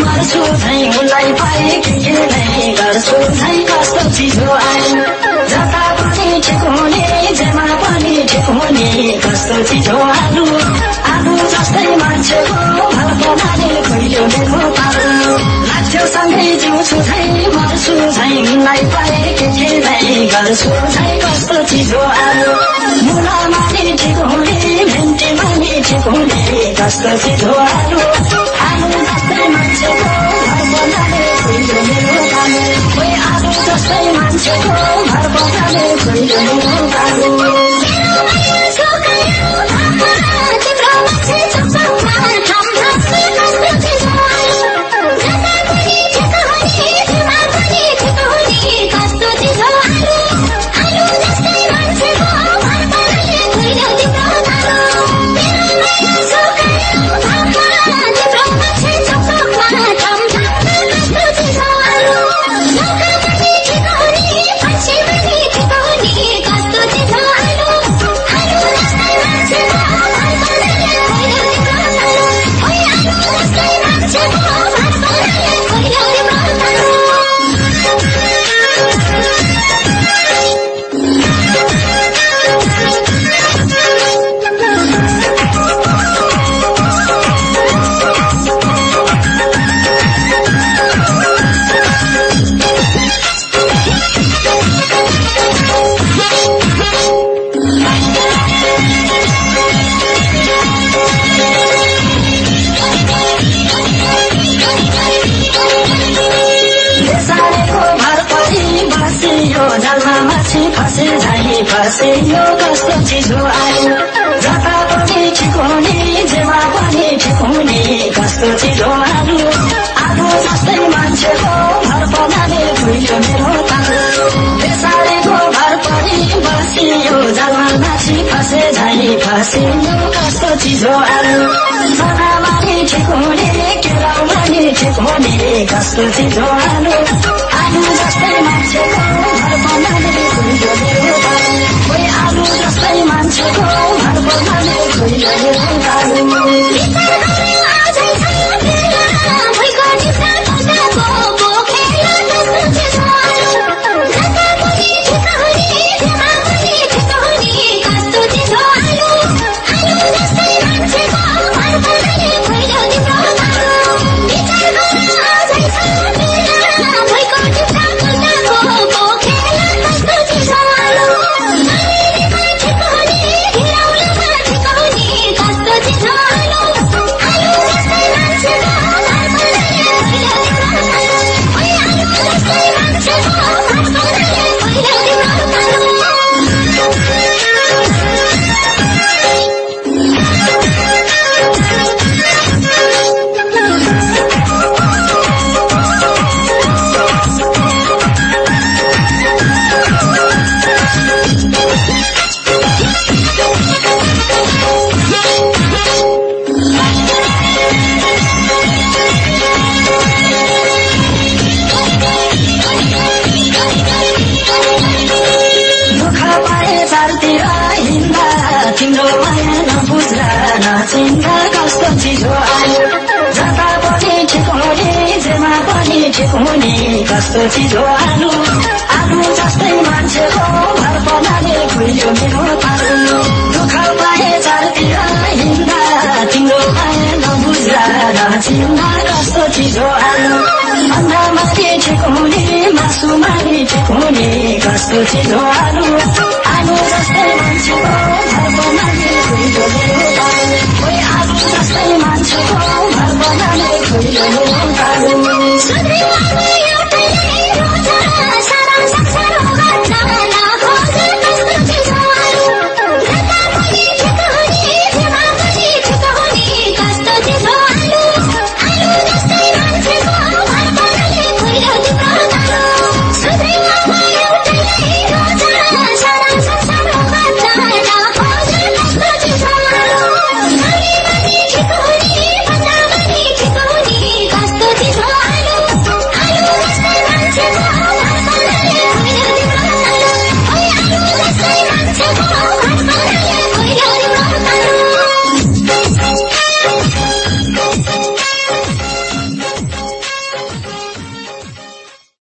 गर्छु झै उनलाई पाए के नै गर्छु झै कस्तो चिज हो पनि पनि ठिक कस्तो चिज हो आलु जस्तै मान्छेको मेरो जिउँछु मर्छु उनलाई पाए के नै गर्छु झै कस्तो चिज हो आलु मुला माने ठिक हुने भेन्टी माने ठिक हुने कस्तो चिज हो आलु आलु जस्तै मान्छेको घर बनाने खुइल्यो मेरो पालु माछी फसे झै फसे यो कस्तो चिज हो आयो। जता पनि ठिक हुने जेमा पनि ठिक कस्तो चिज हो आलु आलु जस्तै मान्छेको घर बनाने खुइयो मेरो तालु भर परि बसियो जलमा माछी फसे झै फसे यो कस्तो चिज हो आलु सदा माने ठिक केराउ माने ठिक कस्तो चिज हो आलु जस्तै मान्छेको घर बनाने खुइयो मेरो तालु नचिन्दा कस्तो चिज आयो जता पनि ठिक हुने जेमा पनि ठिक हुने कस्तो चिज आलु आलु जस्तै मान्छेको घर बनाने खुइयो मेरो दुःख पाए चारतिर हिँड्दा तिम्रो माया नबुझ्दा नचिन्दा कस्तो आलु ठिक हुने मासु माथि ठिक हुने कस्तो चिज आलु